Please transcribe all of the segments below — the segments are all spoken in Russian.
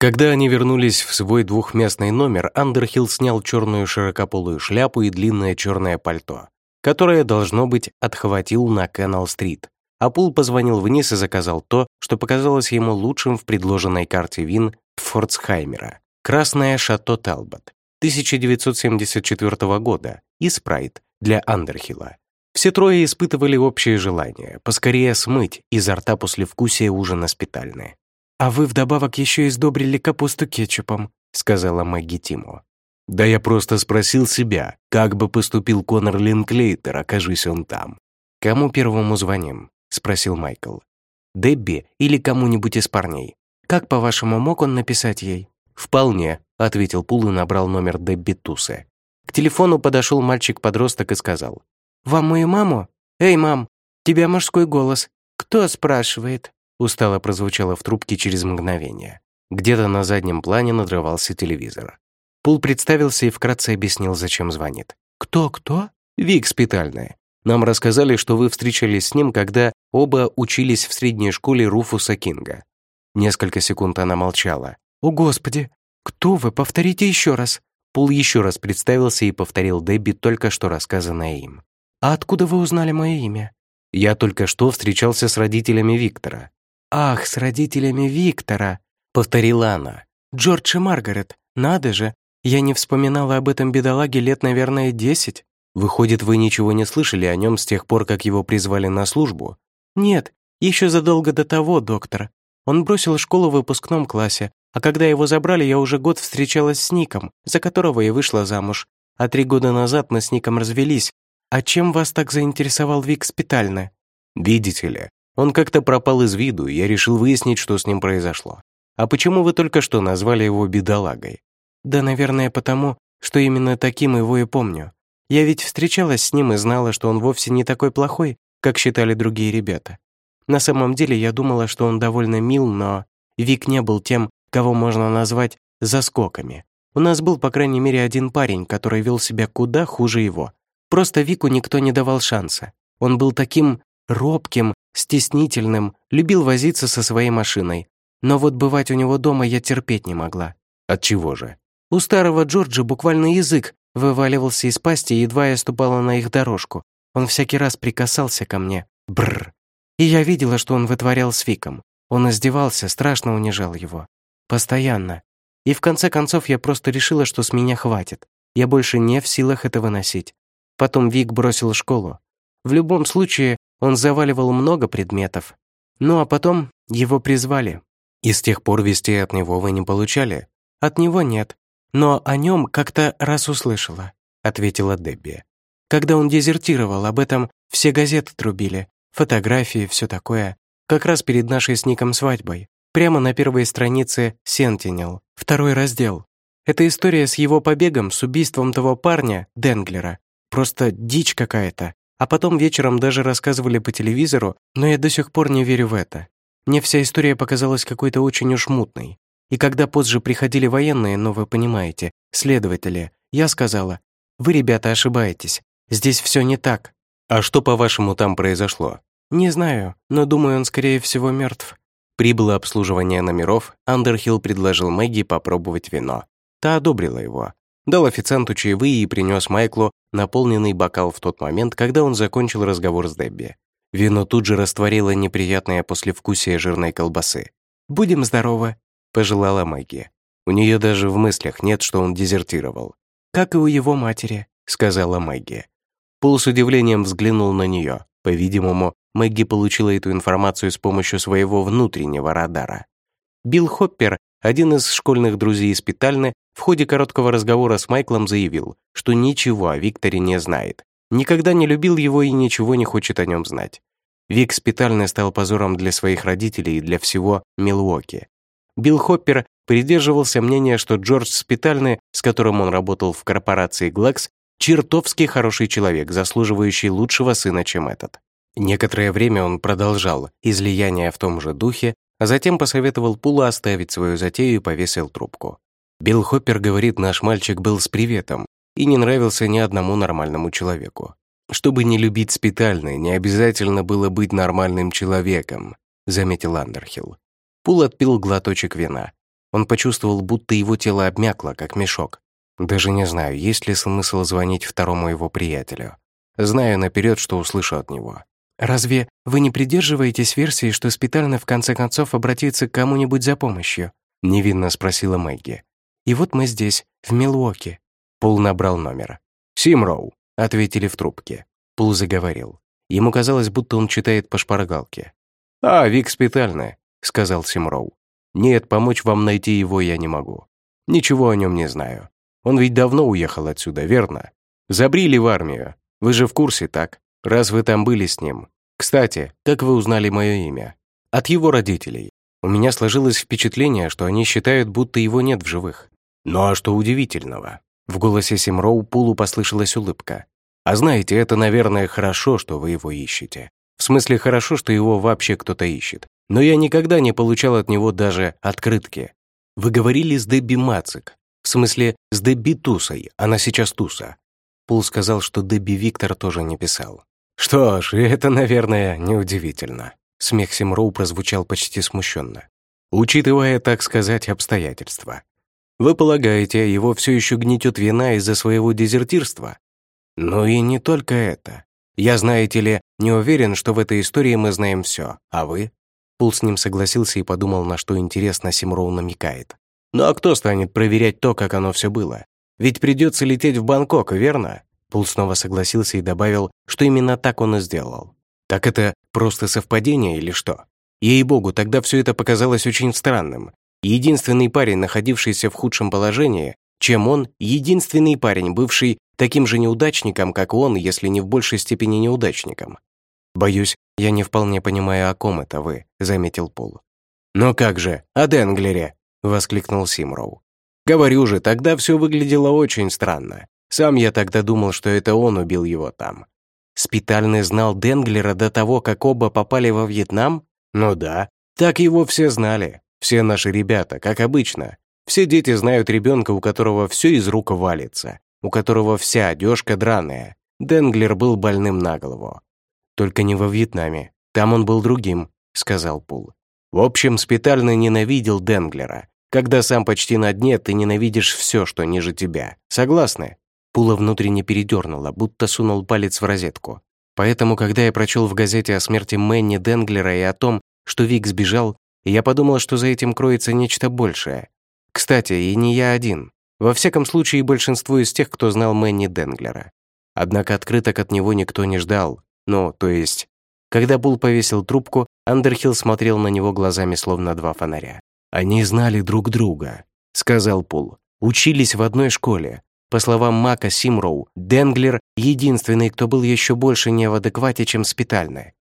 Когда они вернулись в свой двухместный номер, Андерхилл снял черную широкополую шляпу и длинное черное пальто, которое, должно быть, отхватил на Кеннел-стрит. А Пул позвонил вниз и заказал то, что показалось ему лучшим в предложенной карте вин Форцхаймера. Красное Шато Талбот 1974 года и спрайт для Андерхилла. Все трое испытывали общее желание поскорее смыть изо рта послевкусие ужина спитальное. «А вы вдобавок еще и сдобрили капусту кетчупом», сказала Мэгги Тиму. «Да я просто спросил себя, как бы поступил Конор Линклейтер, окажись он там». «Кому первому звоним?» спросил Майкл. «Дебби или кому-нибудь из парней? Как, по-вашему, мог он написать ей?» «Вполне», — ответил Пул и набрал номер Дебби Тусы. К телефону подошел мальчик-подросток и сказал. «Вам мою маму? Эй, мам, тебя мужской голос. Кто спрашивает?» Устало прозвучало в трубке через мгновение. Где-то на заднем плане надрывался телевизор. Пул представился и вкратце объяснил, зачем звонит. «Кто-кто?» «Вик Спитальная. Нам рассказали, что вы встречались с ним, когда оба учились в средней школе Руфуса Кинга». Несколько секунд она молчала. «О, Господи! Кто вы? Повторите еще раз!» Пул еще раз представился и повторил Дебби только что рассказанное им. «А откуда вы узнали мое имя?» «Я только что встречался с родителями Виктора. «Ах, с родителями Виктора!» — повторила она. «Джордж и Маргарет, надо же! Я не вспоминала об этом бедолаге лет, наверное, десять. Выходит, вы ничего не слышали о нем с тех пор, как его призвали на службу?» «Нет, еще задолго до того, доктор. Он бросил школу в выпускном классе, а когда его забрали, я уже год встречалась с Ником, за которого и вышла замуж. А три года назад мы с Ником развелись. А чем вас так заинтересовал Вик Спитальный?» «Видите ли, он как-то пропал из виду, и я решил выяснить, что с ним произошло. А почему вы только что назвали его бедолагой? Да, наверное, потому, что именно таким его и помню. Я ведь встречалась с ним и знала, что он вовсе не такой плохой, как считали другие ребята. На самом деле я думала, что он довольно мил, но Вик не был тем, кого можно назвать заскоками. У нас был, по крайней мере, один парень, который вел себя куда хуже его. Просто Вику никто не давал шанса. Он был таким робким, стеснительным, любил возиться со своей машиной. Но вот бывать у него дома я терпеть не могла. От чего же? У старого Джорджа буквально язык вываливался из пасти, едва я ступала на их дорожку. Он всякий раз прикасался ко мне. Бррр. И я видела, что он вытворял с Виком. Он издевался, страшно унижал его. Постоянно. И в конце концов я просто решила, что с меня хватит. Я больше не в силах это выносить. Потом Вик бросил школу. В любом случае, он заваливал много предметов. Ну а потом его призвали. И с тех пор вести от него вы не получали? От него нет. Но о нем как-то раз услышала, ответила Дебби. Когда он дезертировал, об этом все газеты трубили, фотографии, все такое. Как раз перед нашей с Ником свадьбой. Прямо на первой странице «Сентинел», второй раздел. Это история с его побегом, с убийством того парня, Денглера. Просто дичь какая-то. А потом вечером даже рассказывали по телевизору, но я до сих пор не верю в это. Мне вся история показалась какой-то очень уж мутной. И когда позже приходили военные, ну вы понимаете, следователи, я сказала, «Вы, ребята, ошибаетесь. Здесь все не так». «А что, по-вашему, там произошло?» «Не знаю, но думаю, он, скорее всего, мертв. Прибыло обслуживание номеров, Андерхилл предложил Мэгги попробовать вино. Та одобрила его. Дал официанту чаевые и принес Майклу наполненный бокал в тот момент, когда он закончил разговор с Дебби. Вино тут же растворило неприятное послевкусие жирной колбасы. «Будем здоровы», — пожелала Мэгги. У нее даже в мыслях нет, что он дезертировал. «Как и у его матери», — сказала Мэгги. Пол с удивлением взглянул на нее. По-видимому, Мэгги получила эту информацию с помощью своего внутреннего радара. Билл Хоппер, один из школьных друзей Спитальны, в ходе короткого разговора с Майклом заявил, что ничего о Викторе не знает, никогда не любил его и ничего не хочет о нем знать. Вик Спитальный стал позором для своих родителей и для всего Милуоки. Билл Хоппер придерживался мнения, что Джордж Спитальный, с которым он работал в корпорации Глэкс, чертовски хороший человек, заслуживающий лучшего сына, чем этот. Некоторое время он продолжал излияние в том же духе, а затем посоветовал Пулу оставить свою затею и повесил трубку. Билл Хоппер говорит, наш мальчик был с приветом и не нравился ни одному нормальному человеку. Чтобы не любить спитальный, не обязательно было быть нормальным человеком, заметил Андерхилл. Пул отпил глоточек вина. Он почувствовал, будто его тело обмякло, как мешок. Даже не знаю, есть ли смысл звонить второму его приятелю. Знаю наперед, что услышу от него. «Разве вы не придерживаетесь версии, что Спитальный в конце концов обратится к кому-нибудь за помощью?» — невинно спросила Мэгги. «И вот мы здесь, в Милуоке». Пул набрал номер. «Симроу», — ответили в трубке. Пул заговорил. Ему казалось, будто он читает по шпаргалке. «А, Вик Спитальный», — сказал Симроу. «Нет, помочь вам найти его я не могу. Ничего о нем не знаю. Он ведь давно уехал отсюда, верно? Забрили в армию. Вы же в курсе, так? раз вы там были с ним. Кстати, как вы узнали мое имя? От его родителей. У меня сложилось впечатление, что они считают, будто его нет в живых. Ну а что удивительного? В голосе Симроу Пулу послышалась улыбка. А знаете, это, наверное, хорошо, что вы его ищете. В смысле, хорошо, что его вообще кто-то ищет. Но я никогда не получал от него даже открытки. Вы говорили с Дебби Мацик. В смысле, с Дебби Тусой. Она сейчас Туса. Пул сказал, что Дебби Виктор тоже не писал. «Что ж, это, наверное, неудивительно». Смех Симроу прозвучал почти смущенно. «Учитывая, так сказать, обстоятельства. Вы полагаете, его все еще гнетет вина из-за своего дезертирства? Ну и не только это. Я, знаете ли, не уверен, что в этой истории мы знаем все. А вы?» Пул с ним согласился и подумал, на что интересно Симроу намекает. «Ну а кто станет проверять то, как оно все было? Ведь придется лететь в Бангкок, верно? Пул снова согласился и добавил, что именно так он и сделал. Так это просто совпадение или что? Ей-богу, тогда все это показалось очень странным. Единственный парень, находившийся в худшем положении, чем он, единственный парень, бывший таким же неудачником, как он, если не в большей степени неудачником. «Боюсь, я не вполне понимаю, о ком это вы», — заметил Пол. «Но как же, о Денглере!» — воскликнул Симроу. «Говорю же, тогда все выглядело очень странно. Сам я тогда думал, что это он убил его там. Спитальный знал Денглера до того, как оба попали во Вьетнам? Ну да, так его все знали. Все наши ребята, как обычно. Все дети знают ребенка, у которого все из рук валится, у которого вся одежка драная. Денглер был больным на голову. Только не во Вьетнаме. Там он был другим, сказал Пул. В общем, Спитальный ненавидел Денглера. Когда сам почти на дне, ты ненавидишь все, что ниже тебя. Согласны? Пула внутренне передернула, будто сунул палец в розетку. Поэтому, когда я прочел в газете о смерти Мэнни Денглера и о том, что Вик сбежал, я подумал, что за этим кроется нечто большее. Кстати, и не я один. Во всяком случае, большинство из тех, кто знал Мэнни Денглера. Однако открыток от него никто не ждал. Ну, то есть... Когда Пул повесил трубку, Андерхилл смотрел на него глазами, словно два фонаря. «Они знали друг друга», — сказал Пул. «Учились в одной школе. По словам Мака Симроу, Денглер — единственный, кто был еще больше не в адеквате, чем спитальный.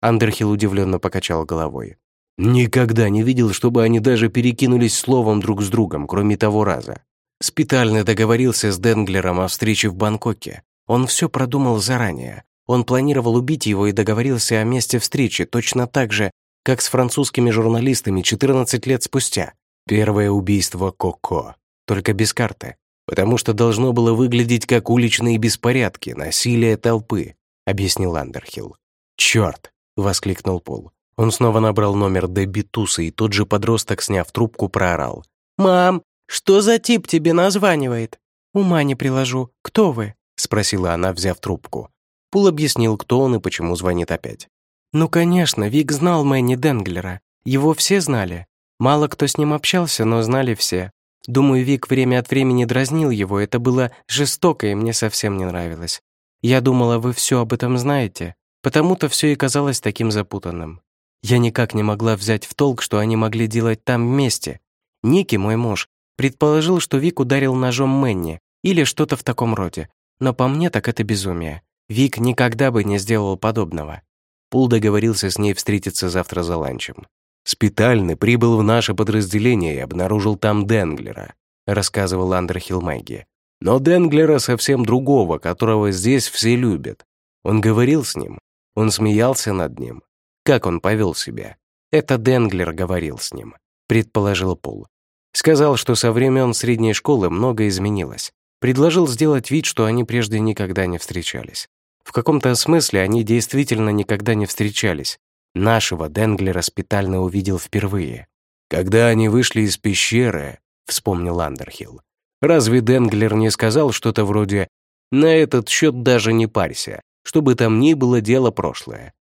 Андерхилл удивленно покачал головой. «Никогда не видел, чтобы они даже перекинулись словом друг с другом, кроме того раза. Спитальный договорился с Денглером о встрече в Бангкоке. Он все продумал заранее. Он планировал убить его и договорился о месте встречи точно так же, как с французскими журналистами 14 лет спустя. Первое убийство Коко, только без карты потому что должно было выглядеть как уличные беспорядки, насилие толпы», — объяснил Андерхилл. «Черт!» — воскликнул Пол. Он снова набрал номер Дебби и тот же подросток, сняв трубку, проорал. «Мам, что за тип тебе названивает?» «Ума не приложу. Кто вы?» — спросила она, взяв трубку. Пул объяснил, кто он и почему звонит опять. «Ну, конечно, Вик знал Мэнни Денглера. Его все знали. Мало кто с ним общался, но знали все. Думаю, Вик время от времени дразнил его, это было жестоко и мне совсем не нравилось. Я думала, вы все об этом знаете, потому-то все и казалось таким запутанным. Я никак не могла взять в толк, что они могли делать там вместе. Ники, мой муж, предположил, что Вик ударил ножом Мэнни или что-то в таком роде, но по мне так это безумие. Вик никогда бы не сделал подобного. Пул договорился с ней встретиться завтра за ланчем. Спитальный прибыл в наше подразделение и обнаружил там Денглера», рассказывал Андерхилл Мэгги. «Но Денглера совсем другого, которого здесь все любят. Он говорил с ним, он смеялся над ним. Как он повел себя? Это Денглер говорил с ним», предположил Пол. Сказал, что со времен средней школы многое изменилось. Предложил сделать вид, что они прежде никогда не встречались. В каком-то смысле они действительно никогда не встречались, Нашего Денглера спитально увидел впервые. Когда они вышли из пещеры, вспомнил Андерхилл, разве Денглер не сказал что-то вроде «на этот счет даже не парься, чтобы там ни было дело прошлое».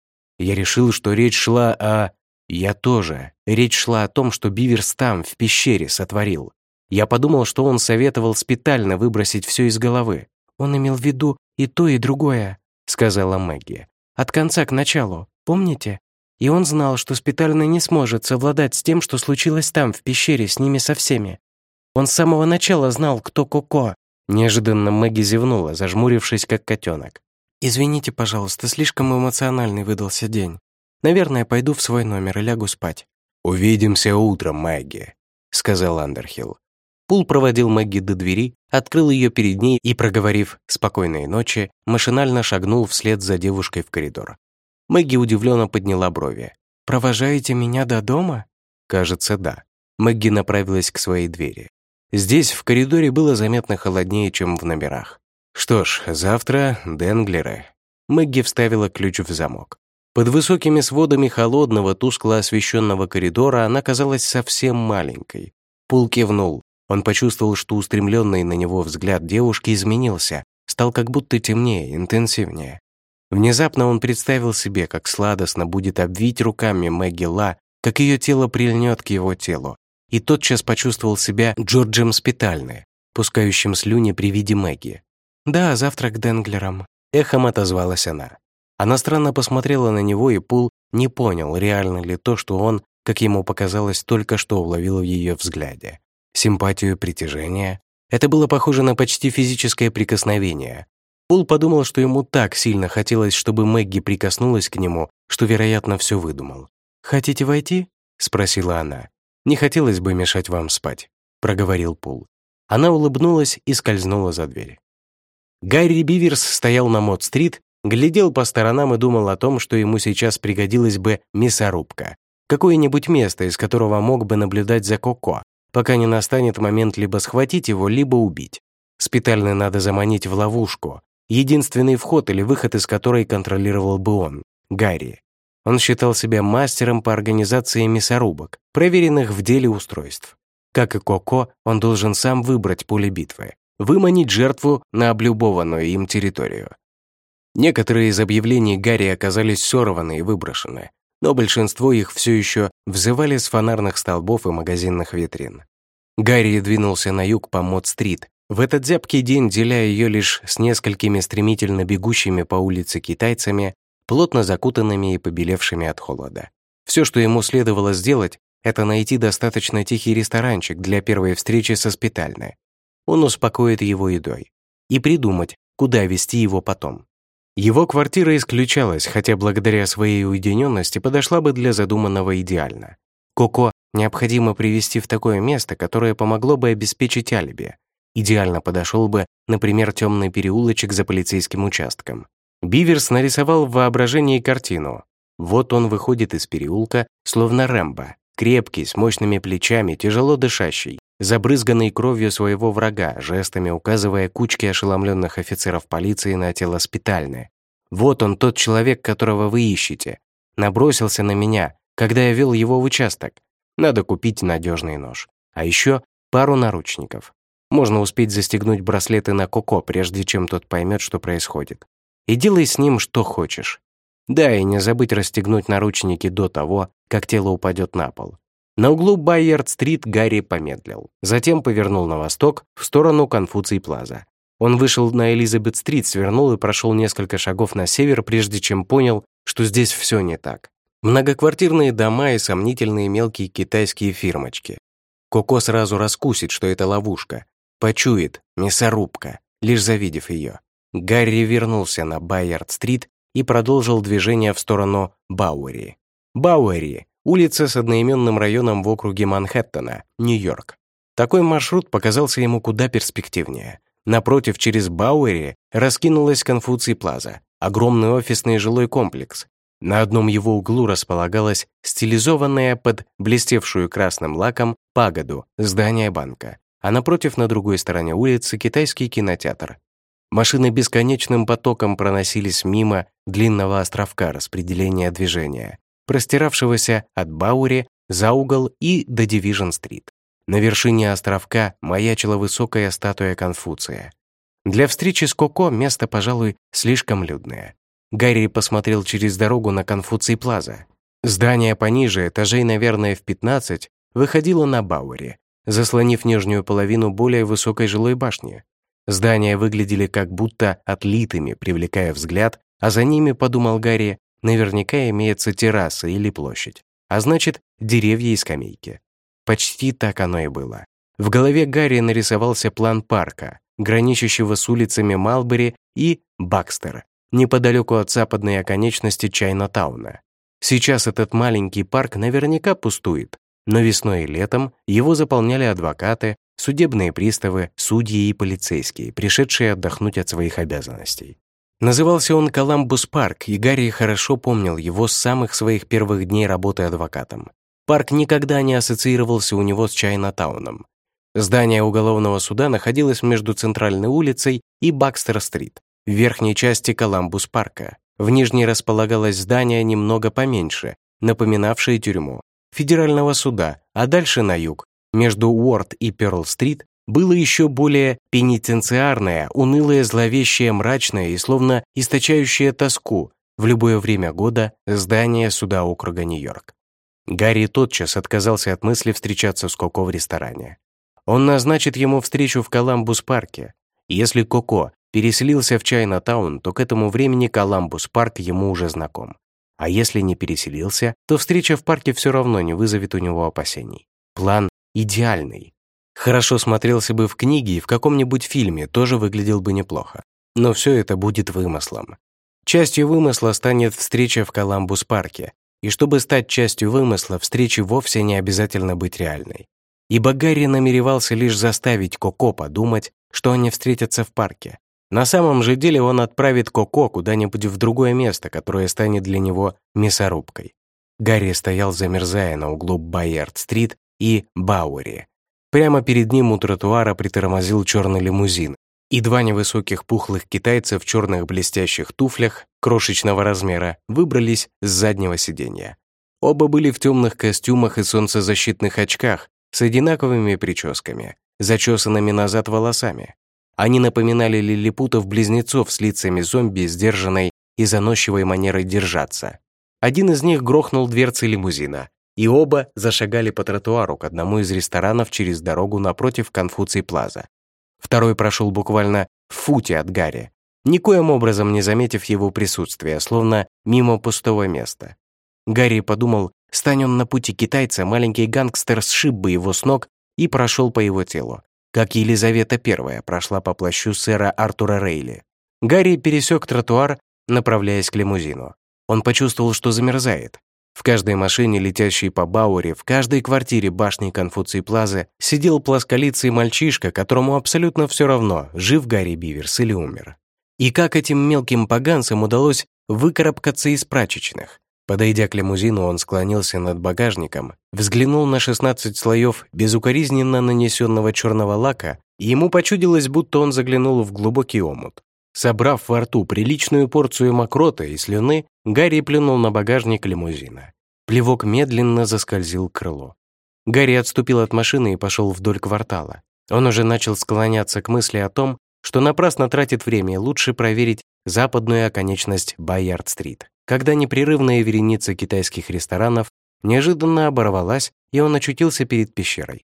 Я решил, что речь шла о... Я тоже. Речь шла о том, что Биверс там, в пещере, сотворил. Я подумал, что он советовал специально выбросить все из головы. «Он имел в виду и то, и другое», — сказала Мэгги. «От конца к началу, помните? И он знал, что спитально не сможет совладать с тем, что случилось там, в пещере, с ними со всеми. Он с самого начала знал, кто Коко». Неожиданно Мэгги зевнула, зажмурившись, как котенок. «Извините, пожалуйста, слишком эмоциональный выдался день. Наверное, пойду в свой номер и лягу спать». «Увидимся утром, Мэгги», — сказал Андерхилл. Пул проводил Мэгги до двери, открыл ее перед ней и, проговорив «спокойной ночи», машинально шагнул вслед за девушкой в коридор. Мэгги удивленно подняла брови. «Провожаете меня до дома?» «Кажется, да». Мэгги направилась к своей двери. Здесь, в коридоре, было заметно холоднее, чем в номерах. Что ж, завтра Денглеры. Мэгги вставила ключ в замок. Под высокими сводами холодного, тускло освещенного коридора она казалась совсем маленькой. Пул кивнул. Он почувствовал, что устремленный на него взгляд девушки изменился, стал как будто темнее, интенсивнее. Внезапно он представил себе, как сладостно будет обвить руками Мэгги Ла, как ее тело прильнет к его телу, и тотчас почувствовал себя Джорджем Спитальны, пускающим слюни при виде Мэгги. «Да, завтра к Денглерам», — эхом отозвалась она. Она странно посмотрела на него, и Пул не понял, реально ли то, что он, как ему показалось, только что уловил в ее взгляде. Симпатию, притяжение. Это было похоже на почти физическое прикосновение. Пул подумал, что ему так сильно хотелось, чтобы Мэгги прикоснулась к нему, что, вероятно, все выдумал. «Хотите войти?» — спросила она. «Не хотелось бы мешать вам спать», — проговорил Пул. Она улыбнулась и скользнула за дверь. Гарри Биверс стоял на Мод-стрит, глядел по сторонам и думал о том, что ему сейчас пригодилась бы мясорубка, какое-нибудь место, из которого мог бы наблюдать за Коко, пока не настанет момент либо схватить его, либо убить. Спитальный надо заманить в ловушку, единственный вход или выход из которой контролировал бы он, Гарри. Он считал себя мастером по организации мясорубок, проверенных в деле устройств. Как и Коко, он должен сам выбрать поле битвы, выманить жертву на облюбованную им территорию. Некоторые из объявлений Гарри оказались сорваны и выброшены, но большинство их все еще взывали с фонарных столбов и магазинных витрин. Гарри двинулся на юг по Мод-стрит, в этот зябкий день, деля ее лишь с несколькими стремительно бегущими по улице китайцами, плотно закутанными и побелевшими от холода. Все, что ему следовало сделать, это найти достаточно тихий ресторанчик для первой встречи со спитальной. Он успокоит его едой. И придумать, куда вести его потом. Его квартира исключалась, хотя благодаря своей уединенности подошла бы для задуманного идеально. Коко необходимо привести в такое место, которое помогло бы обеспечить алиби. Идеально подошел бы, например, темный переулочек за полицейским участком. Биверс нарисовал в воображении картину. Вот он выходит из переулка, словно Рэмбо, крепкий, с мощными плечами, тяжело дышащий, забрызганный кровью своего врага, жестами указывая кучке ошеломленных офицеров полиции на тело спитальное. «Вот он, тот человек, которого вы ищете. Набросился на меня, когда я вел его в участок. Надо купить надежный нож. А еще пару наручников. Можно успеть застегнуть браслеты на Коко, прежде чем тот поймет, что происходит. И делай с ним что хочешь. Да, и не забыть расстегнуть наручники до того, как тело упадет на пол. На углу Байерд-стрит Гарри помедлил. Затем повернул на восток, в сторону Конфуций-плаза. Он вышел на Элизабет-стрит, свернул и прошел несколько шагов на север, прежде чем понял, что здесь все не так. Многоквартирные дома и сомнительные мелкие китайские фирмочки. Коко сразу раскусит, что это ловушка. Почует, мясорубка, лишь завидев ее. Гарри вернулся на Байерд-стрит и продолжил движение в сторону Бауэри. Бауэри улица с одноименным районом в округе Манхэттена, Нью-Йорк. Такой маршрут показался ему куда перспективнее. Напротив, через Бауэри раскинулась Конфуций-плаза, огромный офисный жилой комплекс. На одном его углу располагалось стилизованное под блестевшую красным лаком пагоду здание банка, а напротив, на другой стороне улицы, китайский кинотеатр. Машины бесконечным потоком проносились мимо длинного островка распределения движения, простиравшегося от Баури за угол и до Дивижн-стрит. На вершине островка маячила высокая статуя Конфуция. Для встречи с Коко место, пожалуй, слишком людное. Гарри посмотрел через дорогу на Конфуций-плаза. Здание пониже, этажей, наверное, в 15, выходило на Бауэре, заслонив нижнюю половину более высокой жилой башни. Здания выглядели как будто отлитыми, привлекая взгляд, а за ними, подумал Гарри, наверняка имеется терраса или площадь, а значит, деревья и скамейки. Почти так оно и было. В голове Гарри нарисовался план парка, граничащего с улицами Малбери и Бакстер, неподалеку от западной оконечности Чайна-тауна. Сейчас этот маленький парк наверняка пустует, но весной и летом его заполняли адвокаты, судебные приставы, судьи и полицейские, пришедшие отдохнуть от своих обязанностей. Назывался он Коламбус парк, и Гарри хорошо помнил его с самых своих первых дней работы адвокатом. Парк никогда не ассоциировался у него с Чайна-тауном. Здание уголовного суда находилось между Центральной улицей и Бакстер-стрит, в верхней части Коламбус-парка. В нижней располагалось здание немного поменьше, напоминавшее тюрьму, федерального суда, а дальше на юг, между Уорд и Перл-стрит, было еще более пенитенциарное, унылое, зловещее, мрачное и словно источающее тоску в любое время года здание суда округа Нью-Йорк. Гарри тотчас отказался от мысли встречаться с Коко в ресторане. Он назначит ему встречу в Коламбус-парке. Если Коко переселился в Чайна-таун, то к этому времени Коламбус-парк ему уже знаком. А если не переселился, то встреча в парке все равно не вызовет у него опасений. План идеальный. Хорошо смотрелся бы в книге и в каком-нибудь фильме, тоже выглядел бы неплохо. Но все это будет вымыслом. Частью вымысла станет встреча в Коламбус-парке, и чтобы стать частью вымысла, встрече вовсе не обязательно быть реальной. Ибо Гарри намеревался лишь заставить Коко подумать, что они встретятся в парке. На самом же деле он отправит Коко куда-нибудь в другое место, которое станет для него мясорубкой. Гарри стоял, замерзая на углу Байерд-стрит и Бауэри. Прямо перед ним у тротуара притормозил черный лимузин, и два невысоких пухлых китайца в черных блестящих туфлях крошечного размера выбрались с заднего сиденья. Оба были в темных костюмах и солнцезащитных очках с одинаковыми прическами, зачесанными назад волосами. Они напоминали лилипутов-близнецов с лицами зомби, сдержанной и заносчивой манерой держаться. Один из них грохнул дверцы лимузина, и оба зашагали по тротуару к одному из ресторанов через дорогу напротив Конфуций Плаза. Второй прошел буквально в футе от Гарри, никоим образом не заметив его присутствия, словно мимо пустого места. Гарри подумал, стань он на пути китайца, маленький гангстер сшиб бы его с ног и прошел по его телу, как Елизавета I прошла по плащу сэра Артура Рейли. Гарри пересек тротуар, направляясь к лимузину. Он почувствовал, что замерзает. В каждой машине, летящей по Бауэре, в каждой квартире башни Конфуции Плазы сидел плосколицый мальчишка, которому абсолютно все равно, жив Гарри Биверс или умер. И как этим мелким поганцам удалось выкарабкаться из прачечных? Подойдя к лимузину, он склонился над багажником, взглянул на 16 слоев безукоризненно нанесенного черного лака, и ему почудилось, будто он заглянул в глубокий омут. Собрав во рту приличную порцию мокрота и слюны, Гарри плюнул на багажник лимузина. Плевок медленно заскользил к крылу. Гарри отступил от машины и пошел вдоль квартала. Он уже начал склоняться к мысли о том, что напрасно тратит время, лучше проверить западную оконечность Байярд-стрит. Когда непрерывная вереница китайских ресторанов неожиданно оборвалась, и он очутился перед пещерой.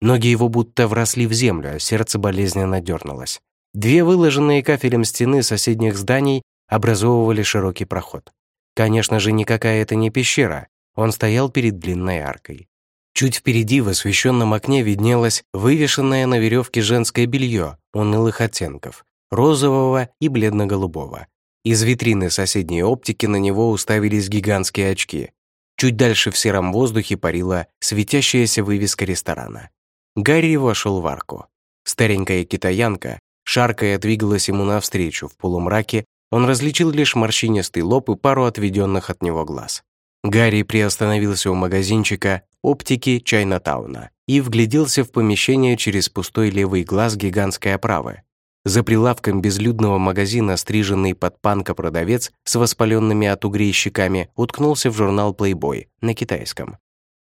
Ноги его будто вросли в землю, а сердце болезненно дернулось. Две выложенные кафелем стены соседних зданий образовывали широкий проход. Конечно же, никакая это не пещера, он стоял перед длинной аркой. Чуть впереди в освещенном окне виднелось вывешенное на веревке женское белье унылых оттенков, розового и бледно-голубого. Из витрины соседней оптики на него уставились гигантские очки. Чуть дальше в сером воздухе парила светящаяся вывеска ресторана. Гарри вошел в арку. Старенькая китаянка Шаркая двигалась ему навстречу, в полумраке он различил лишь морщинистый лоб и пару отведенных от него глаз. Гарри приостановился у магазинчика оптики Чайнатауна и вгляделся в помещение через пустой левый глаз гигантской оправы. За прилавком безлюдного магазина стриженный под панка продавец с воспаленными от угрей щеками уткнулся в журнал Playboy на китайском.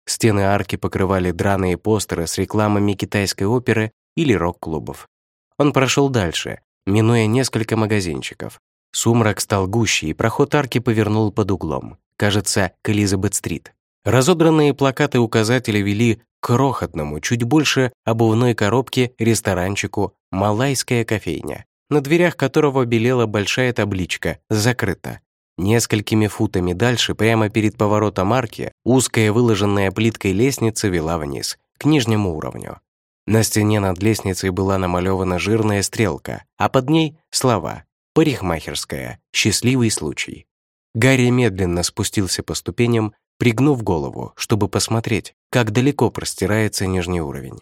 Стены арки покрывали драные постеры с рекламами китайской оперы или рок-клубов. Он прошел дальше, минуя несколько магазинчиков. Сумрак стал гуще, и проход арки повернул под углом, кажется, к Элизабет-стрит. Разодранные плакаты-указатели вели к крохотному, чуть больше обувной коробки ресторанчику «Малайская кофейня», на дверях которого белела большая табличка «Закрыто». Несколькими футами дальше, прямо перед поворотом арки, узкая выложенная плиткой лестница вела вниз, к нижнему уровню. На стене над лестницей была намалевана жирная стрелка, а под ней — слова «Парикмахерская. Счастливый случай». Гарри медленно спустился по ступеням, пригнув голову, чтобы посмотреть, как далеко простирается нижний уровень.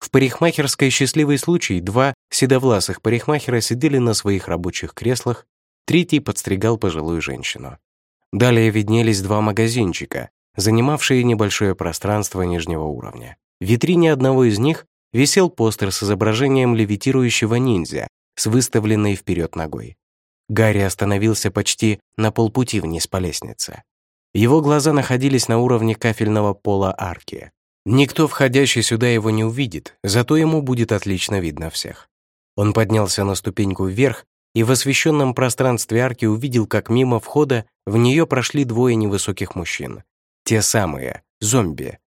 В парикмахерской «Счастливый случай» два седовласых парикмахера сидели на своих рабочих креслах Третий подстригал пожилую женщину. Далее виднелись два магазинчика, занимавшие небольшое пространство нижнего уровня. В витрине одного из них висел постер с изображением левитирующего ниндзя с выставленной вперед ногой. Гарри остановился почти на полпути вниз по лестнице. Его глаза находились на уровне кафельного пола арки. Никто, входящий сюда, его не увидит, зато ему будет отлично видно всех. Он поднялся на ступеньку вверх и в освещенном пространстве арки увидел, как мимо входа в нее прошли двое невысоких мужчин. Те самые, зомби.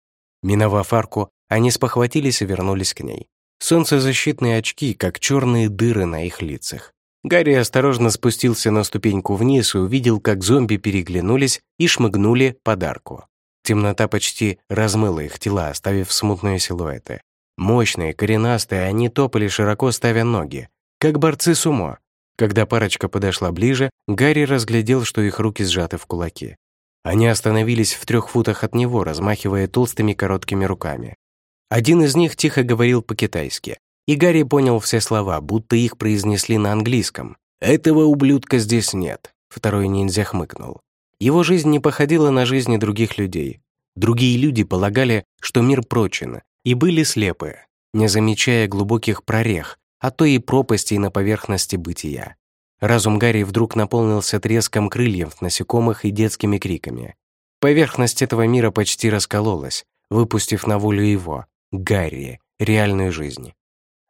Миновав арку, они спохватились и вернулись к ней. Солнцезащитные очки, как черные дыры на их лицах. Гарри осторожно спустился на ступеньку вниз и увидел, как зомби переглянулись и шмыгнули под арку. Темнота почти размыла их тела, оставив смутные силуэты. Мощные, коренастые, они топали, широко ставя ноги, как борцы с умо. Когда парочка подошла ближе, Гарри разглядел, что их руки сжаты в кулаки. Они остановились в трех футах от него, размахивая толстыми короткими руками. Один из них тихо говорил по-китайски, и Гарри понял все слова, будто их произнесли на английском. «Этого ублюдка здесь нет», — второй ниндзя хмыкнул. Его жизнь не походила на жизни других людей. Другие люди полагали, что мир прочен, и были слепы, не замечая глубоких прорех, а то и пропастей на поверхности бытия. Разум Гарри вдруг наполнился треском крыльев насекомых и детскими криками. Поверхность этого мира почти раскололась, выпустив на волю его, Гарри, реальную жизнь.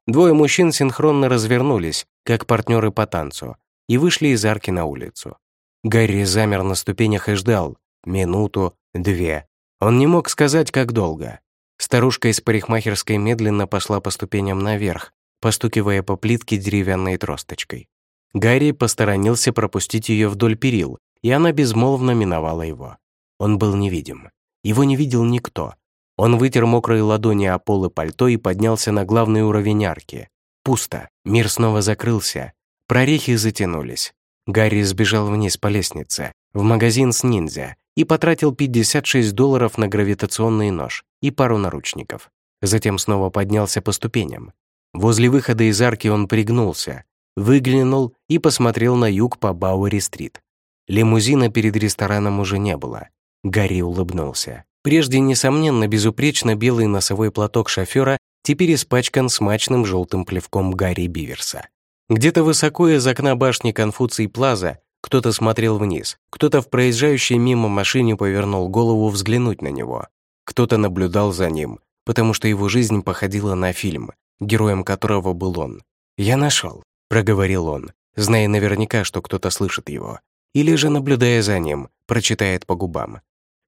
Двое мужчин синхронно развернулись, как партнеры по танцу, и вышли из арки на улицу. Гарри замер на ступенях и ждал. Минуту, две. Он не мог сказать, как долго. Старушка из парикмахерской медленно пошла по ступеням наверх, постукивая по плитке деревянной тросточкой. Гарри посторонился пропустить ее вдоль перил, и она безмолвно миновала его. Он был невидим. Его не видел никто. Он вытер мокрые ладони о пол и пальто и поднялся на главный уровень арки. Пусто. Мир снова закрылся. Прорехи затянулись. Гарри сбежал вниз по лестнице, в магазин с ниндзя, и потратил 56 долларов на гравитационный нож и пару наручников. Затем снова поднялся по ступеням. Возле выхода из арки он пригнулся, выглянул и посмотрел на юг по Бауэри-стрит. Лимузина перед рестораном уже не было. Гарри улыбнулся. Прежде, несомненно, безупречно белый носовой платок шофера теперь испачкан смачным желтым плевком Гарри Биверса. Где-то высоко из окна башни Конфуций Плаза кто-то смотрел вниз, кто-то в проезжающей мимо машине повернул голову взглянуть на него. Кто-то наблюдал за ним, потому что его жизнь походила на фильм, героем которого был он. «Я нашел», — проговорил он, зная наверняка, что кто-то слышит его. Или же, наблюдая за ним, прочитает по губам.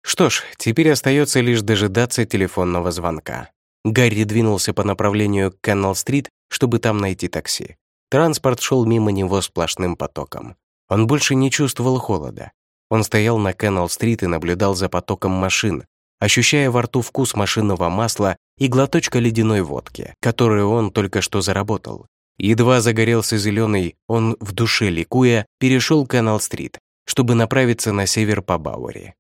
Что ж, теперь остается лишь дожидаться телефонного звонка. Гарри двинулся по направлению к Каннелл-стрит, чтобы там найти такси. Транспорт шел мимо него сплошным потоком. Он больше не чувствовал холода. Он стоял на Кеннелл-стрит и наблюдал за потоком машин, ощущая во рту вкус машинного масла и глоточка ледяной водки, которую он только что заработал. Едва загорелся зеленый, он в душе ликуя перешел Канал-стрит, чтобы направиться на север по Бауэри.